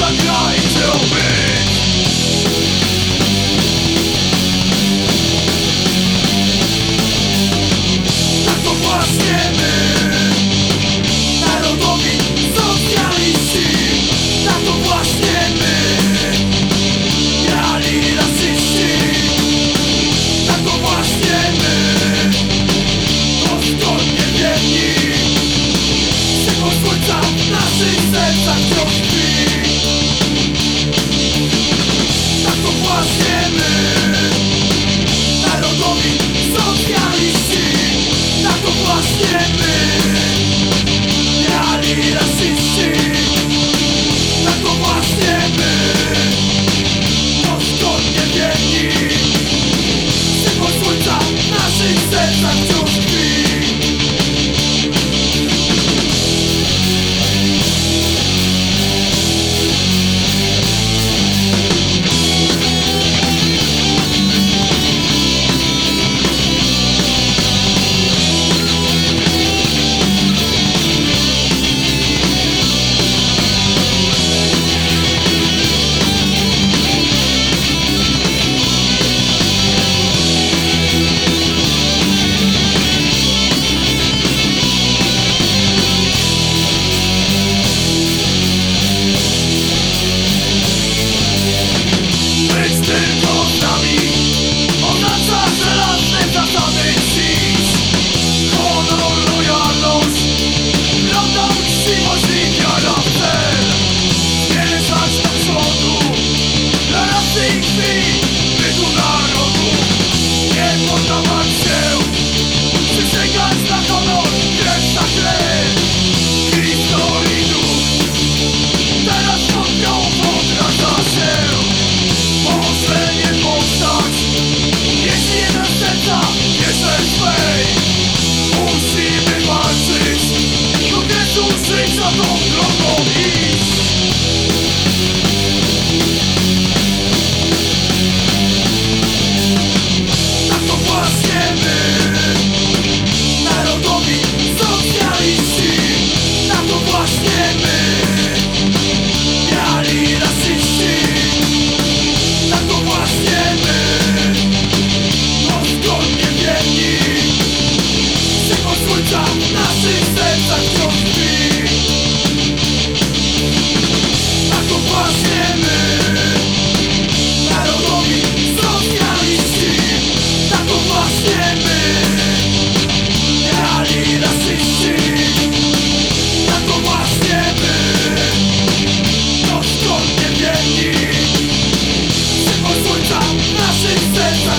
jest to kraj, sense